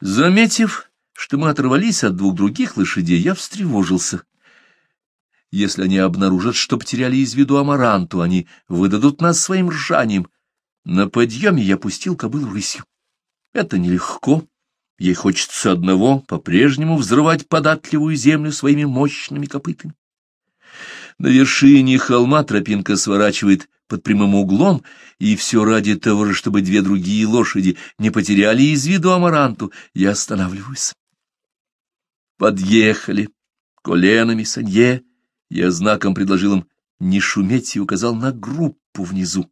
Заметив, что мы оторвались от двух других лошадей, я встревожился. Если они обнаружат, что потеряли из виду амаранту, они выдадут нас своим ржанием. На подъеме я пустил кобылу рысью. Это нелегко. Ей хочется одного — по-прежнему взрывать податливую землю своими мощными копытами. На вершине холма тропинка сворачивает под прямым углом, и все ради того же, чтобы две другие лошади не потеряли из виду амаранту, я останавливаюсь. Подъехали. Коленами, санье. Я знаком предложил им не шуметь и указал на группу внизу.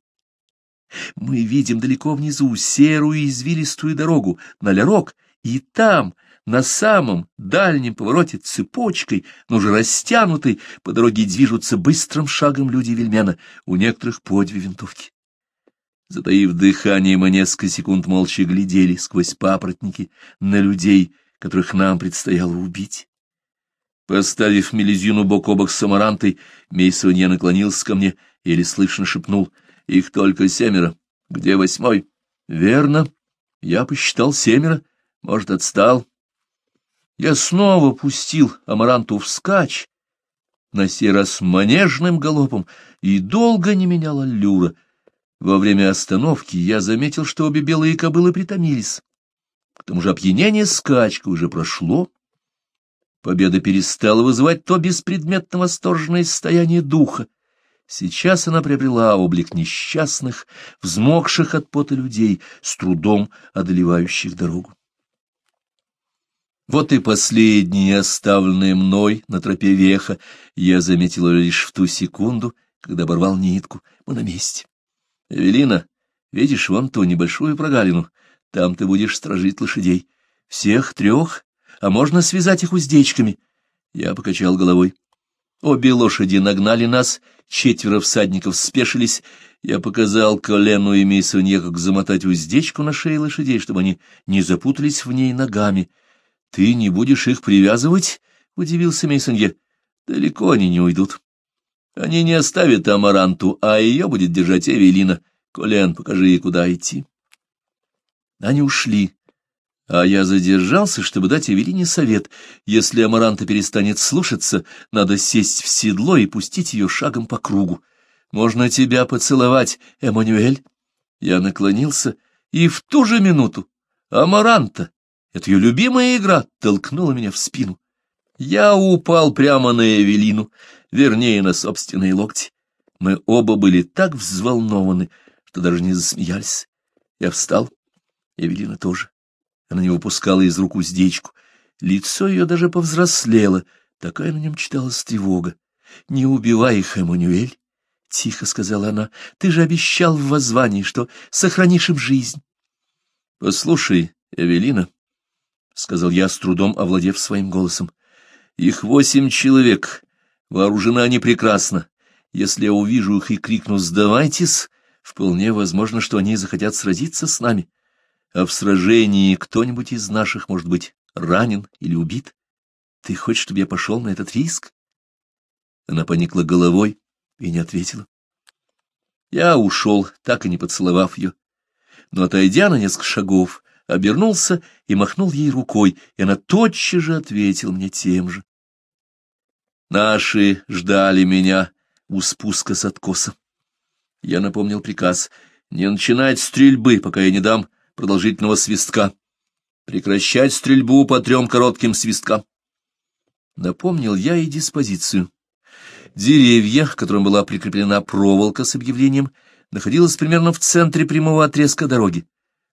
Мы видим далеко внизу серую извилистую дорогу на лярок, и там — на самом дальнем повороте цепочкой, но уже растянутой, по дороге движутся быстрым шагом люди Вельмена, у некоторых по две винтовки. Затаив дыхание, мы несколько секунд молча глядели сквозь папоротники на людей, которых нам предстояло убить. Поставив мелизину бок о бок с амарантой, Мейсонье наклонился ко мне, и еле слышно шепнул. «Их только семеро. Где восьмой?» «Верно. Я посчитал семеро. Может, отстал. Я снова пустил амаранту вскачь, на сей раз манежным галопом, и долго не меняла люра. Во время остановки я заметил, что обе белые кобылы притомились. К тому же опьянение скачка уже прошло. Победа перестала вызывать то беспредметно восторженное состояние духа. Сейчас она приобрела облик несчастных, взмокших от пота людей, с трудом одолевающих дорогу. Вот и последние, оставленные мной на тропе веха, я заметила лишь в ту секунду, когда оборвал нитку. Мы на месте. Эвелина, видишь вон ту небольшую прогалину? Там ты будешь стражить лошадей. Всех трех? А можно связать их уздечками? Я покачал головой. Обе лошади нагнали нас, четверо всадников спешились. Я показал колену и Мейсонье, как замотать уздечку на шее лошадей, чтобы они не запутались в ней ногами. Ты не будешь их привязывать? — удивился Мейсонье. — Далеко они не уйдут. Они не оставят Амаранту, а ее будет держать Эвелина. Колен, покажи ей, куда идти. Они ушли. А я задержался, чтобы дать Эвелине совет. Если Амаранта перестанет слушаться, надо сесть в седло и пустить ее шагом по кругу. «Можно тебя поцеловать, Эммануэль?» Я наклонился, и в ту же минуту Амаранта это ее любимая игра толкнула меня в спину. Я упал прямо на Эвелину, вернее, на собственные локти. Мы оба были так взволнованы, что даже не засмеялись. Я встал, Эвелина тоже. Она не выпускала из рук уздечку. Лицо ее даже повзрослело, такая на нем читалась тревога. «Не убивай их, Эммануэль!» — тихо сказала она. «Ты же обещал в воззвании, что сохранишь им жизнь!» «Послушай, Эвелина, — сказал я, с трудом овладев своим голосом. — Их восемь человек. Вооружены они прекрасно. Если я увижу их и крикну «Сдавайтесь!», вполне возможно, что они захотят сразиться с нами. А в сражении кто-нибудь из наших может быть ранен или убит. Ты хочешь, чтобы я пошел на этот риск? Она поникла головой и не ответила. Я ушел, так и не поцеловав ее. Но, отойдя на несколько шагов, обернулся и махнул ей рукой, и она тотчас же ответила мне тем же. Наши ждали меня у спуска с откоса. Я напомнил приказ не начинать стрельбы, пока я не дам продолжительного свистка, прекращать стрельбу по трем коротким свисткам. Напомнил я и диспозицию. Деревья, к которым была прикреплена проволока с объявлением, находилось примерно в центре прямого отрезка дороги.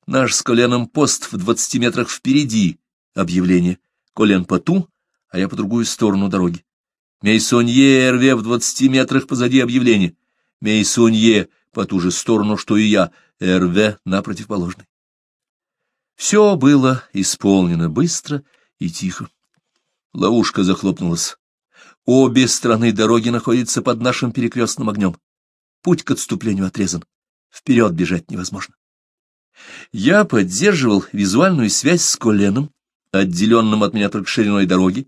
Наш с Коленом пост в двадцати метрах впереди объявление. Колен по ту, а я по другую сторону дороги. Мейсонье РВ в двадцати метрах позади объявления. Мейсонье по ту же сторону, что и я, РВ на противоположной. Все было исполнено быстро и тихо. Ловушка захлопнулась. Обе стороны дороги находятся под нашим перекрестным огнем. Путь к отступлению отрезан. Вперед бежать невозможно. Я поддерживал визуальную связь с коленом, отделенным от меня только шириной дороги,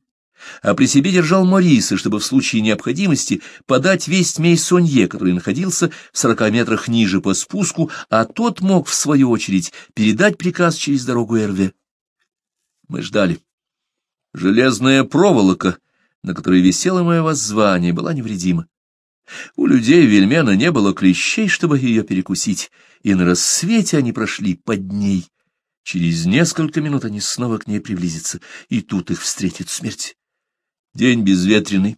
а при себе держал Мориса, чтобы в случае необходимости подать весть Мейсонье, который находился в сорока метрах ниже по спуску, а тот мог, в свою очередь, передать приказ через дорогу Эрве. Мы ждали. Железная проволока, на которой висело мое воззвание, была невредима. У людей Вельмена не было клещей, чтобы ее перекусить, и на рассвете они прошли под ней. Через несколько минут они снова к ней приблизятся, и тут их встретит смерть. День безветренный.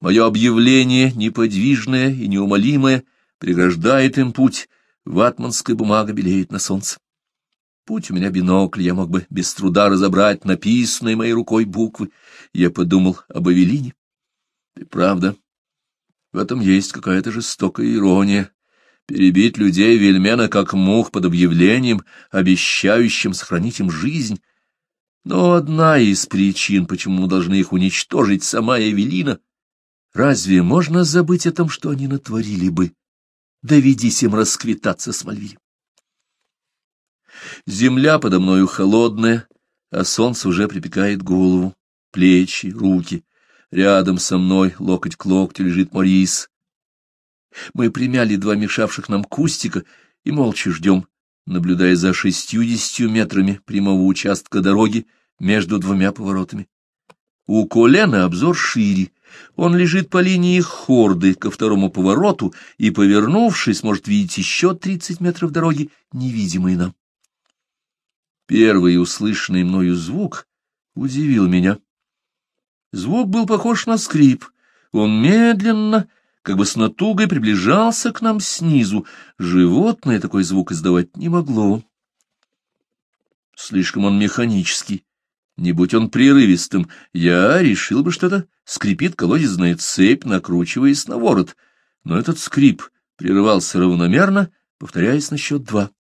Мое объявление, неподвижное и неумолимое, преграждает им путь. Ватманская бумага белеет на солнце. Путь у меня бинокль, я мог бы без труда разобрать написанные моей рукой буквы. Я подумал об Авелине. И правда, в этом есть какая-то жестокая ирония, перебить людей Вельмена как мух под объявлением, обещающим сохранить им жизнь. Но одна из причин, почему мы должны их уничтожить, сама Эвелина. Разве можно забыть о том, что они натворили бы? Доведись им расквитаться с Мальвилем. Земля подо мною холодная, а солнце уже припекает голову, плечи, руки. Рядом со мной, локоть к локтю, лежит Морис. Мы примяли два мешавших нам кустика и молча ждем, наблюдая за шестьюдесятью метрами прямого участка дороги между двумя поворотами. У Колена обзор шире, он лежит по линии хорды ко второму повороту и, повернувшись, может видеть еще тридцать метров дороги, невидимой нам. Первый услышанный мною звук удивил меня. Звук был похож на скрип. Он медленно как бы с натугой приближался к нам снизу. Животное такой звук издавать не могло. Слишком он механический. Не будь он прерывистым, я решил бы, что это скрипит колодезная цепь, накручиваясь на ворот. Но этот скрип прерывался равномерно, повторяясь на счет два.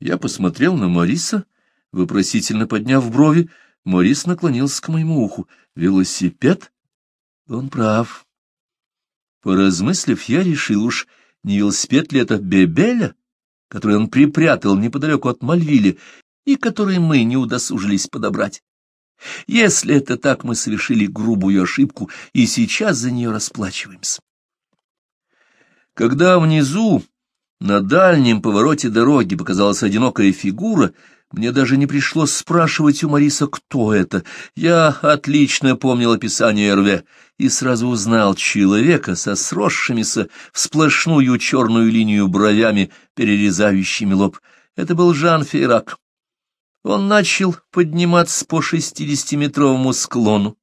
Я посмотрел на Мариса, вопросительно подняв брови. Морис наклонился к моему уху. «Велосипед?» «Он прав. Поразмыслив, я решил уж, не велосипед ли это Бебеля, который он припрятал неподалеку от Мальвиля и который мы не удосужились подобрать. Если это так, мы совершили грубую ошибку и сейчас за нее расплачиваемся. Когда внизу, на дальнем повороте дороги, показалась одинокая фигура — мне даже не пришлось спрашивать у Мариса, кто это. Я отлично помнил описание Эрве и сразу узнал человека со сросшимися в сплошную черную линию бровями, перерезающими лоб. Это был Жан Фейрак. Он начал подниматься по шестидесятиметровому склону,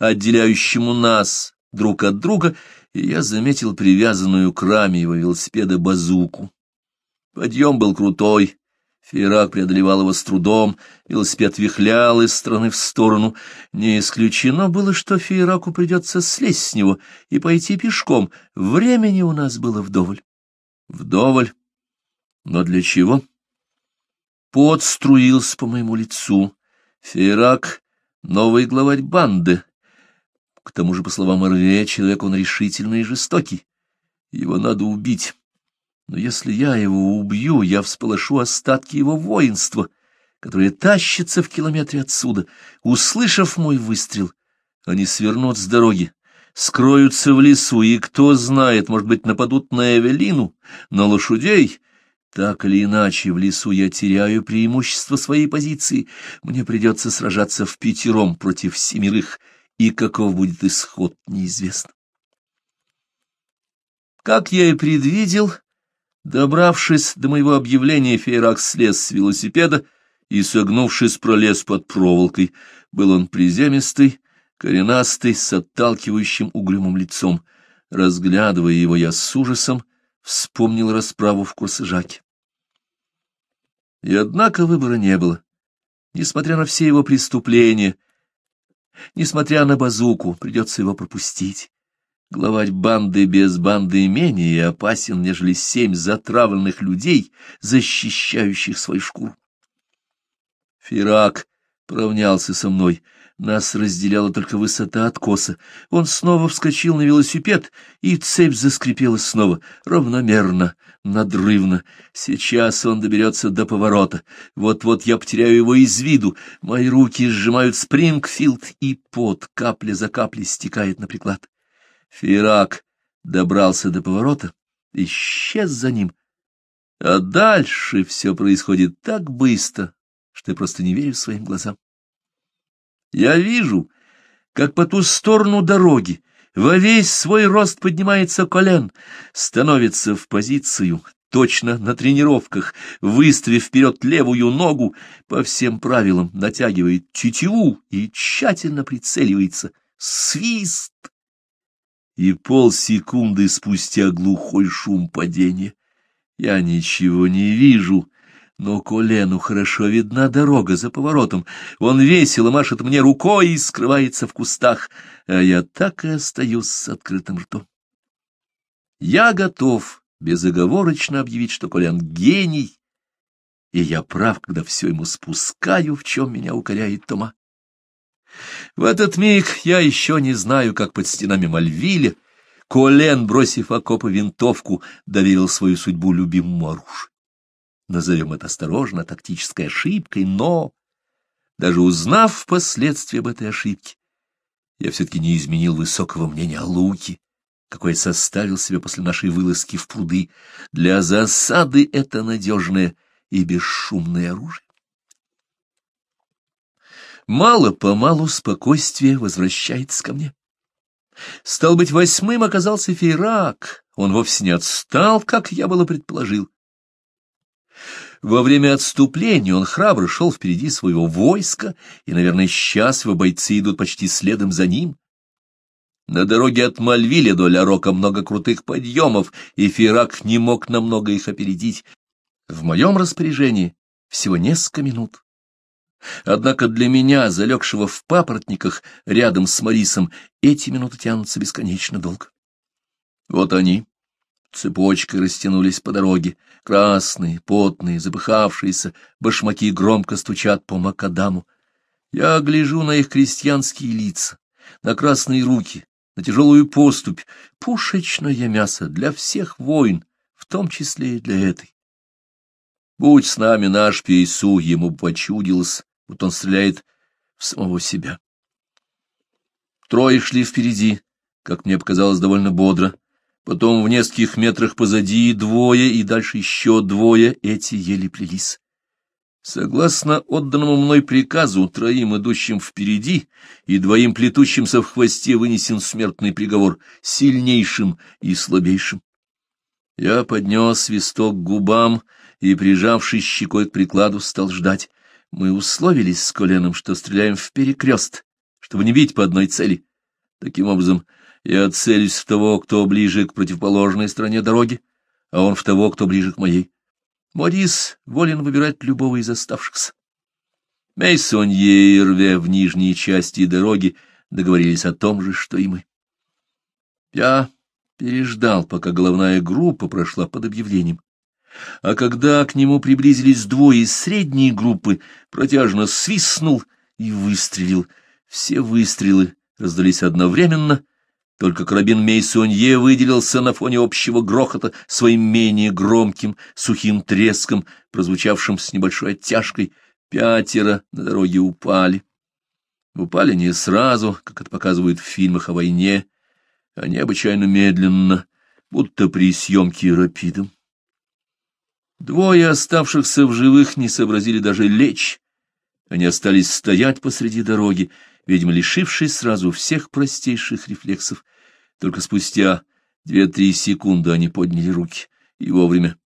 отделяющему нас друг от друга, и я заметил привязанную к раме его велосипеда базуку. Подъем был крутой, Фейерак преодолевал его с трудом, велосипед вихлял из стороны в сторону. Не исключено было, что Фейераку придется слезть с него и пойти пешком. Времени у нас было вдоволь. Вдоволь. Но для чего? Пот струился по моему лицу. Фейрак — новый главарь банды. К тому же, по словам Эрве, человек он решительный и жестокий. Его надо убить. Но если я его убью, я всполошу остатки его воинства, которые тащатся в километре отсюда. Услышав мой выстрел, они свернут с дороги, скроются в лесу, и, кто знает, может быть, нападут на Эвелину, на лошадей. Так или иначе, в лесу я теряю преимущество своей позиции. Мне придется сражаться в пятером против семерых, и каков будет исход, неизвестно. Как я и предвидел, Добравшись до моего объявления, Фейрак слез с велосипеда и, согнувшись, пролез под проволокой. Был он приземистый, коренастый, с отталкивающим угрюмым лицом. Разглядывая его, я с ужасом вспомнил расправу в Курсыжаке. И однако выбора не было. Несмотря на все его преступления, несмотря на базуку, придется его пропустить. Главать банды без банды менее опасен, нежели семь затравленных людей, защищающих свою шкуру. Фирак поравнялся со мной. Нас разделяла только высота откоса. Он снова вскочил на велосипед, и цепь заскрипела снова, равномерно, надрывно. Сейчас он доберется до поворота. Вот-вот я потеряю его из виду. Мои руки сжимают Спрингфилд, и пот капля за каплей стекает на приклад. Фирак добрался до поворота, исчез за ним. А дальше все происходит так быстро, что я просто не верю своим глазам. Я вижу, как по ту сторону дороги во весь свой рост поднимается колен, становится в позицию, точно на тренировках, выставив вперед левую ногу, по всем правилам натягивает тетиву и тщательно прицеливается. Свист! и полсекунды спустя глухой шум падения. Я ничего не вижу, но колену хорошо видна дорога за поворотом. Он весело машет мне рукой и скрывается в кустах, а я так и остаюсь с открытым ртом. Я готов безоговорочно объявить, что Колян гений, и я прав, когда все ему спускаю, в чем меня укоряет Тома. В этот миг я еще не знаю, как под стенами Мальвиля Колен, бросив окопы винтовку, доверил свою судьбу любимому оружию. Назовем это осторожно тактической ошибкой, но, даже узнав впоследствии об этой ошибке, я все-таки не изменил высокого мнения о луке, какой составил себе после нашей вылазки в пруды. Для засады это надежное и бесшумное оружие. Мало-помалу спокойствие возвращается ко мне. Стал быть, восьмым оказался Фейрак. Он вовсе не отстал, как я было предположил. Во время отступления он храбро шел впереди своего войска, и, наверное, сейчас его бойцы идут почти следом за ним. На дороге от Мальвиля до Ля-Рока много крутых подъемов, и Фейрак не мог намного их опередить. В моем распоряжении всего несколько минут. Однако для меня, залегшего в папоротниках рядом с Марисом, эти минуты тянутся бесконечно долго. Вот они. Цепочкой растянулись по дороге. Красные, потные, запыхавшиеся, башмаки громко стучат по макадаму. Я гляжу на их крестьянские лица, на красные руки, на тяжелую поступь. Пушечное мясо для всех войн, в том числе и для этой. Будь с нами наш Пейсу, ему почудилось, будто он стреляет в самого себя. Трое шли впереди, как мне показалось, довольно бодро. Потом в нескольких метрах позади двое, и дальше еще двое, эти еле плелись. Согласно отданному мной приказу, троим идущим впереди и двоим плетущимся в хвосте вынесен смертный приговор сильнейшим и слабейшим. Я поднес свисток к губам и, прижавшись щекой к прикладу, стал ждать. Мы условились с Коленом, что стреляем в перекрест, чтобы не бить по одной цели. Таким образом, я целюсь в того, кто ближе к противоположной стороне дороги, а он в того, кто ближе к моей. Морис волен выбирать любого из оставшихся. Мейсонье и Рве в нижней части дороги договорились о том же, что и мы. Я переждал, пока головная группа прошла под объявлением. А когда к нему приблизились двое из средней группы, протяжно свистнул и выстрелил. Все выстрелы раздались одновременно, только карабин Мейсонье выделился на фоне общего грохота своим менее громким сухим треском, прозвучавшим с небольшой оттяжкой. Пятеро на дороге упали. Упали не сразу, как это показывают в фильмах о войне, а необычайно медленно, будто при съемке рапидом. Двое оставшихся в живых не сообразили даже лечь. Они остались стоять посреди дороги, видимо, лишившись сразу всех простейших рефлексов. Только спустя две-три секунды они подняли руки. И вовремя.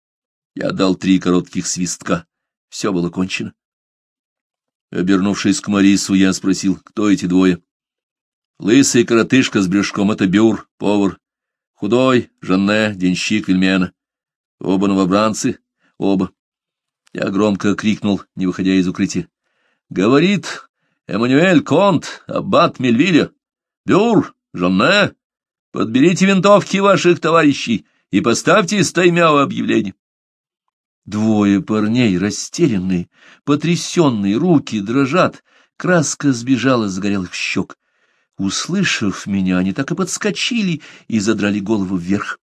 Я дал три коротких свистка. Все было кончено. Обернувшись к Марису, я спросил, кто эти двое. Лысый коротышка с брюшком — это Бюр, повар. Худой — Жанне, денщик Вельмена. Оба новобранцы, оба. Я громко крикнул, не выходя из укрытия. «Говорит Эммануэль Конт, аббат Мельвиля, Бюр, Жанне, подберите винтовки ваших товарищей и поставьте стаймя объявление». Двое парней, растерянные, потрясенные, руки дрожат, краска сбежала с горелых щек. Услышав меня, они так и подскочили и задрали голову вверх.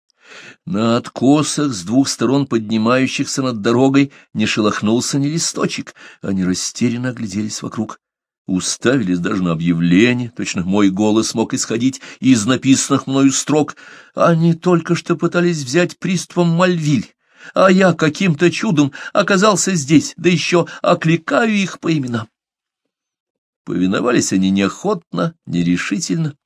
На откосах с двух сторон поднимающихся над дорогой не шелохнулся ни листочек, они растерянно огляделись вокруг. Уставились даже на объявление, точно мой голос мог исходить из написанных мною строк. Они только что пытались взять приступом Мальвиль, а я каким-то чудом оказался здесь, да еще окликаю их по именам. Повиновались они неохотно, нерешительно.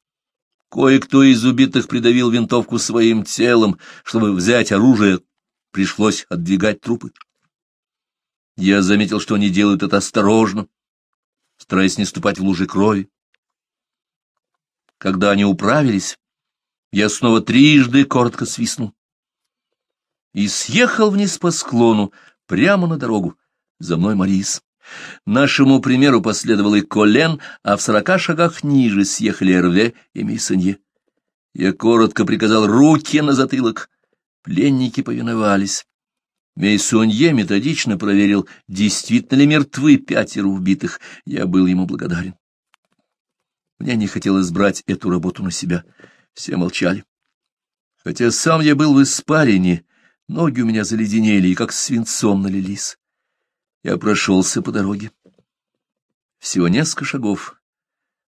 Кое-кто из убитых придавил винтовку своим телом. Чтобы взять оружие, пришлось отдвигать трупы. Я заметил, что они делают это осторожно, стараясь не ступать в лужи крови. Когда они управились, я снова трижды коротко свистнул и съехал вниз по склону, прямо на дорогу. За мной Марис. Нашему примеру последовал и Колен, а в сорока шагах ниже съехали Эрве и Мейсонье. Я коротко приказал руки на затылок. Пленники повиновались. Мейсонье методично проверил, действительно ли мертвы пятеро убитых. Я был ему благодарен. Мне не хотелось брать эту работу на себя. Все молчали. Хотя сам я был в испарине, ноги у меня заледенели и как свинцом налились. Я прошелся по дороге. Всего несколько шагов.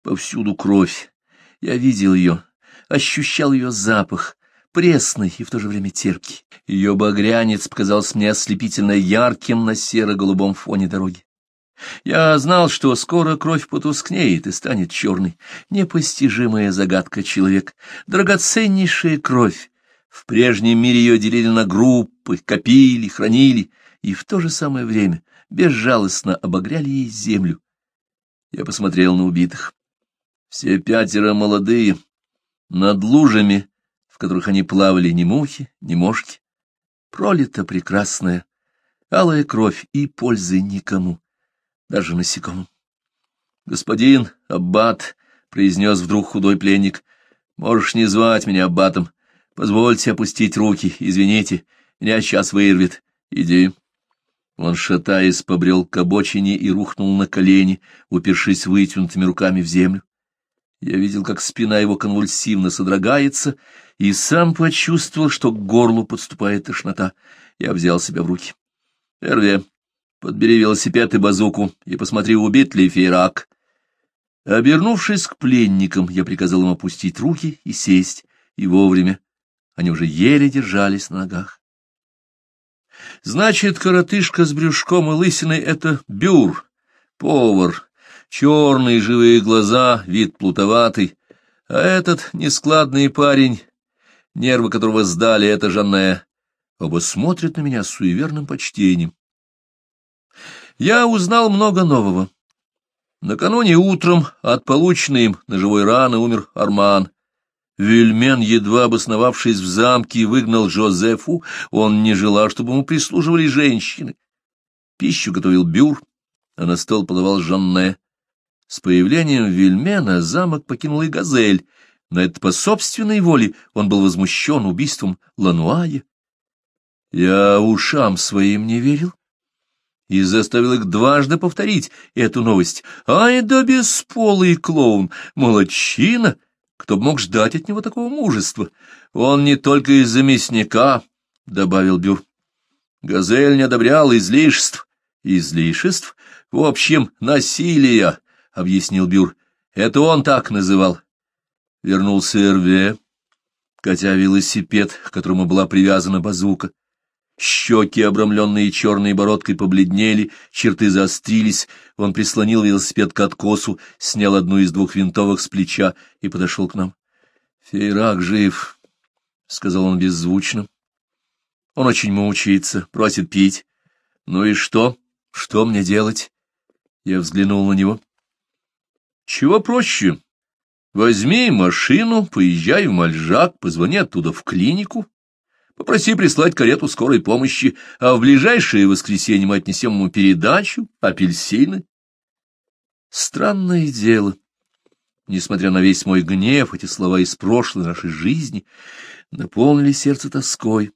Повсюду кровь. Я видел ее, ощущал ее запах, пресный и в то же время терпкий. Ее багрянец показался мне ослепительно ярким на серо-голубом фоне дороги. Я знал, что скоро кровь потускнеет и станет черной. Непостижимая загадка человек. Драгоценнейшая кровь. В прежнем мире ее делили на группы, копили, хранили. И в то же самое время безжалостно обогряли ей землю. Я посмотрел на убитых. Все пятеро молодые, над лужами, в которых они плавали ни мухи, ни мошки. Пролита прекрасная, алая кровь и пользы никому, даже насекомым. «Господин Аббат», — произнес вдруг худой пленник, — «можешь не звать меня Аббатом. Позвольте опустить руки, извините, меня сейчас вырвет. Иди». Он, шатаясь, побрел к обочине и рухнул на колени, упершись вытянутыми руками в землю. Я видел, как спина его конвульсивно содрогается, и сам почувствовал, что к горлу подступает тошнота. Я взял себя в руки. — Эрве, подбери велосипед и базуку, и посмотри, убит ли фейрак. Обернувшись к пленникам, я приказал им опустить руки и сесть, и вовремя. Они уже еле держались на ногах. Значит, коротышка с брюшком и лысиной — это бюр, повар, черные живые глаза, вид плутоватый, а этот нескладный парень, нервы которого сдали, это Жанне. Оба смотрят на меня с суеверным почтением. Я узнал много нового. Накануне утром от полученной им ножевой раны умер Арман. Вильмен, едва обосновавшись в замке, выгнал Жозефу, он не желал, чтобы ему прислуживали женщины. Пищу готовил Бюр, а на стол подавал Жанне. С появлением Вильмена замок покинул и Газель. На это по собственной воле он был возмущен убийством Лануая. Я ушам своим не верил и заставил их дважды повторить эту новость. «Ай да бесполый клоун! Молодчина!» Кто бы мог ждать от него такого мужества? Он не только из-за мясника, — добавил Бюр. Газель не одобрял излишеств. Излишеств? В общем, насилия, — объяснил Бюр. Это он так называл. Вернулся Эрве, котя велосипед, к которому была привязана базука. Щеки, обрамленные черной бородкой, побледнели, черты заострились. Он прислонил велосипед к откосу, снял одну из двух винтовок с плеча и подошел к нам. — Фейрак жив, — сказал он беззвучно. — Он очень мучается, просит пить. — Ну и что? Что мне делать? Я взглянул на него. — Чего проще? Возьми машину, поезжай в Мальжак, позвони оттуда в клинику, Попроси прислать карету скорой помощи, а в ближайшее воскресенье мы отнесем ему передачу, апельсины. Странное дело. Несмотря на весь мой гнев, эти слова из прошлой нашей жизни наполнили сердце тоской.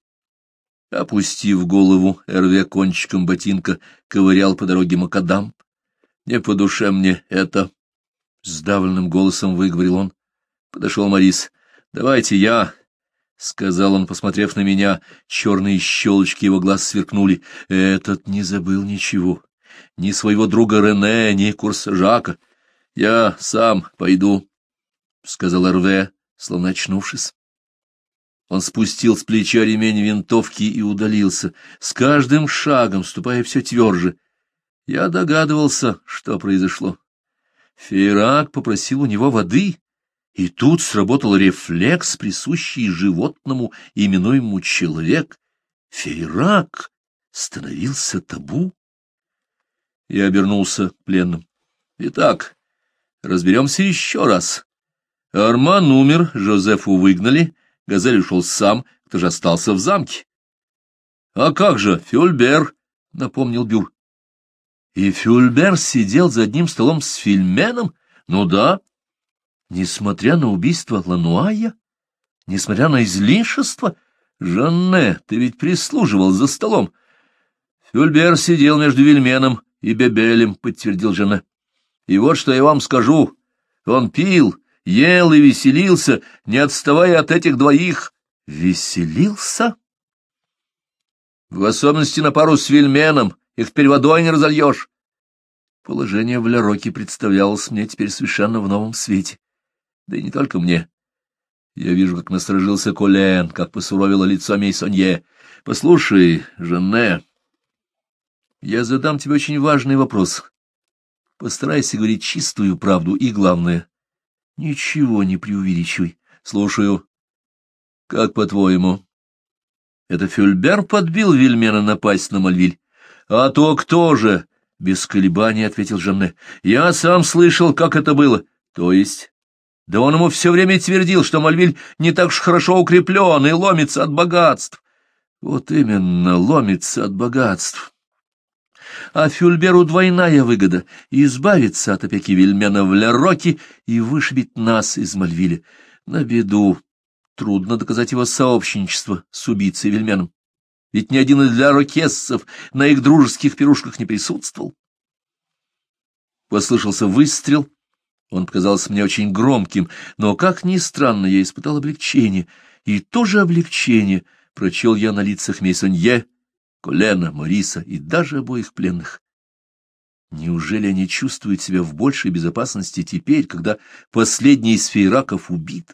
Опустив голову, Эрве кончиком ботинка ковырял по дороге Макадам. «Не по душе мне это!» — сдавленным голосом выговорил он. Подошел Морис. «Давайте я — сказал он, посмотрев на меня. Черные щелочки его глаз сверкнули. Этот не забыл ничего. Ни своего друга Рене, ни курса Жака. Я сам пойду, — сказал Эрве, словно очнувшись. Он спустил с плеча ремень винтовки и удалился, с каждым шагом ступая все тверже. Я догадывался, что произошло. Фейрак попросил у него воды, и тут сработал рефлекс, присущий животному, именуемому человек. Фейрак становился табу. Я обернулся пленным. Итак, разберемся еще раз. Арман умер, Жозефу выгнали, Газель ушел сам, кто же остался в замке? — А как же, Фюльбер, — напомнил Бюр. — И Фюльбер сидел за одним столом с Фильменом? Ну да, Несмотря на убийство Лануая, несмотря на излишество, Жанне, ты ведь прислуживал за столом. Фюльбер сидел между Вильменом и Бебелем, — подтвердил Жанне. И вот что я вам скажу. Он пил, ел и веселился, не отставая от этих двоих. Веселился? В особенности на пару с Вильменом. Их теперь водой не разольешь. Положение в Лероке представлялось мне теперь совершенно в новом свете. Да и не только мне. Я вижу, как насторожился Колен, как посуровило лицо Мейсонье. Послушай, Жанне, я задам тебе очень важный вопрос. Постарайся говорить чистую правду и, главное, ничего не преувеличивай. Слушаю. Как по-твоему? Это Фюльбер подбил Вильмена напасть на Мальвиль. А то кто же? Без колебаний ответил Жанне. Я сам слышал, как это было. То есть... Да он ему все время твердил, что Мальвиль не так уж хорошо укреплен и ломится от богатств. Вот именно, ломится от богатств. А Фюльберу двойная выгода — избавиться от опеки Вильмена в Лероке и вышибить нас из Мальвиля. На беду. Трудно доказать его сообщничество с убийцей Вильменом. Ведь ни один из лярокессов на их дружеских пирушках не присутствовал. Послышался выстрел — он показался мне очень громким, но, как ни странно, я испытал облегчение. И то же облегчение прочел я на лицах Мейсонье, Колена, Мориса и даже обоих пленных. Неужели они чувствуют себя в большей безопасности теперь, когда последний из фейраков убит?